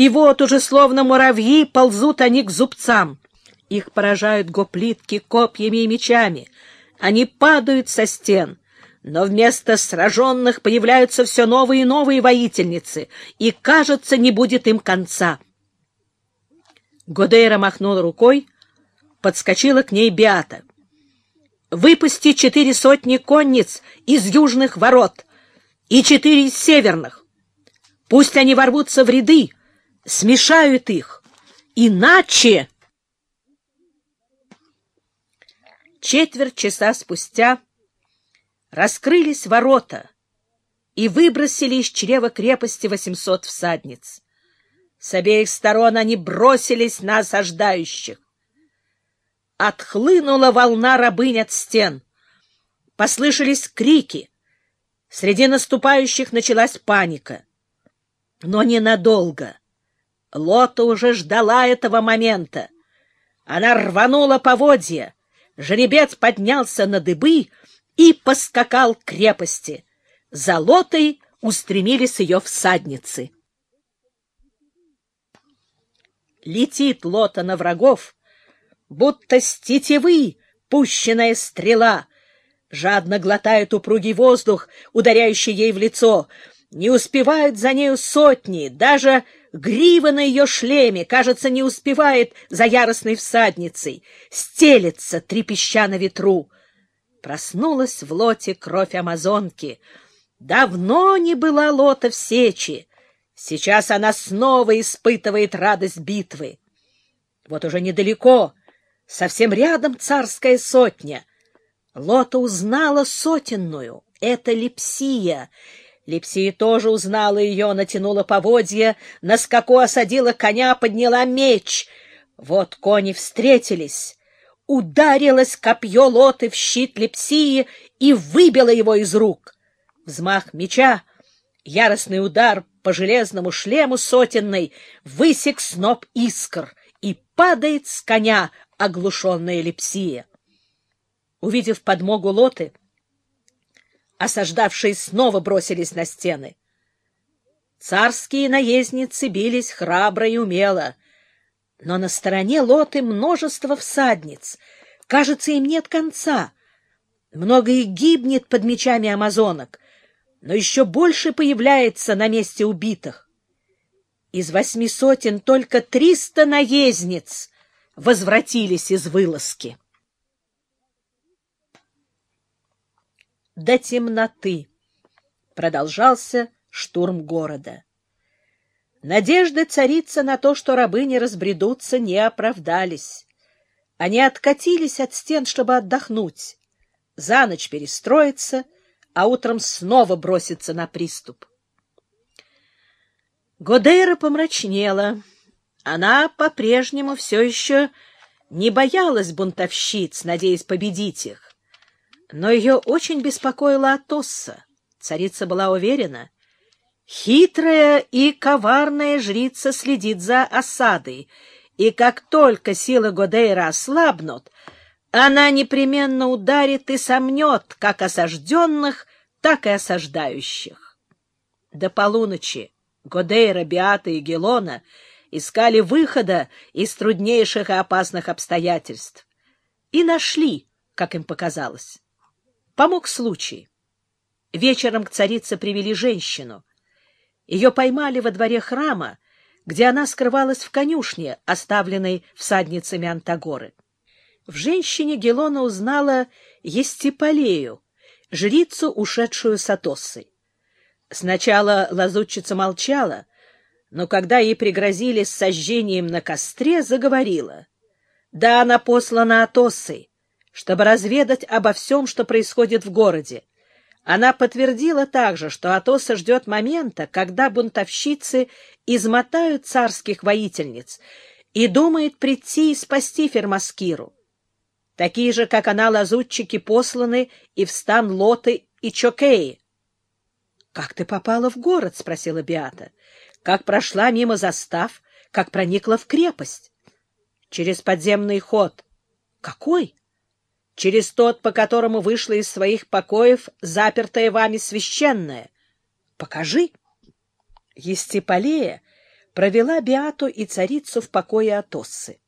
И вот уже словно муравьи ползут они к зубцам. Их поражают гоплитки копьями и мечами. Они падают со стен. Но вместо сраженных появляются все новые и новые воительницы, и, кажется, не будет им конца. Годейра махнула рукой, подскочила к ней Биата. «Выпусти четыре сотни конниц из южных ворот и четыре из северных. Пусть они ворвутся в ряды, смешают их. Иначе...» Четверть часа спустя раскрылись ворота и выбросили из чрева крепости восемьсот всадниц. С обеих сторон они бросились на осаждающих. Отхлынула волна рабынь от стен. Послышались крики. Среди наступающих началась паника. Но ненадолго. Лота уже ждала этого момента. Она рванула поводья. Жеребец поднялся на дыбы и поскакал к крепости. За лотой устремились ее всадницы. Летит лота на врагов, будто с тетивы пущенная стрела. Жадно глотает упругий воздух, ударяющий ей в лицо. Не успевают за нею сотни, даже грива на ее шлеме, кажется, не успевает за яростной всадницей, стелется, трепеща на ветру. Проснулась в лоте кровь амазонки. Давно не была лота в сечи. Сейчас она снова испытывает радость битвы. Вот уже недалеко, совсем рядом царская сотня. Лота узнала сотенную. Это Лепсия. Лепсия тоже узнала ее, натянула поводья, на скаку осадила коня, подняла меч. Вот кони встретились ударилось копье лоты в щит Лепсии и выбило его из рук. Взмах меча, яростный удар по железному шлему сотенной высек сноп искр и падает с коня оглушенная Лепсия. Увидев подмогу лоты, осаждавшие снова бросились на стены. Царские наездницы бились храбро и умело — но на стороне лоты множество всадниц. Кажется, им нет конца. Много их гибнет под мечами амазонок, но еще больше появляется на месте убитых. Из восьми сотен только триста наездниц возвратились из вылазки. До темноты продолжался штурм города. Надежды царицы на то, что рабы не разбредутся, не оправдались. Они откатились от стен, чтобы отдохнуть, за ночь перестроиться, а утром снова броситься на приступ. Годейра помрачнела. Она по-прежнему все еще не боялась бунтовщиц, надеясь победить их. Но ее очень беспокоила Атосса. Царица была уверена — Хитрая и коварная жрица следит за осадой, и как только силы Годейра ослабнут, она непременно ударит и сомнет как осажденных, так и осаждающих. До полуночи Годейра, Биата и Гелона искали выхода из труднейших и опасных обстоятельств. И нашли, как им показалось. Помог случай. Вечером к царице привели женщину — ее поймали во дворе храма, где она скрывалась в конюшне, оставленной всадницами Антагоры. В женщине Гелона узнала Естиполею, жрицу, ушедшую с Атоссой. Сначала лазутчица молчала, но когда ей пригрозили сожжением на костре, заговорила. Да, она послана Атоссой, чтобы разведать обо всем, что происходит в городе, она подтвердила также, что Атоса ждет момента, когда бунтовщицы измотают царских воительниц и думает прийти и спасти Фермаскиру. Такие же, как она, лазутчики посланы и в стан Лоты и Чокеи. — Как ты попала в город? — спросила Биата. — Как прошла мимо застав, как проникла в крепость? — Через подземный ход. — Какой? Через тот, по которому вышла из своих покоев запертая вами священная. Покажи. Естеполея провела Биату и царицу в покое Атоссы.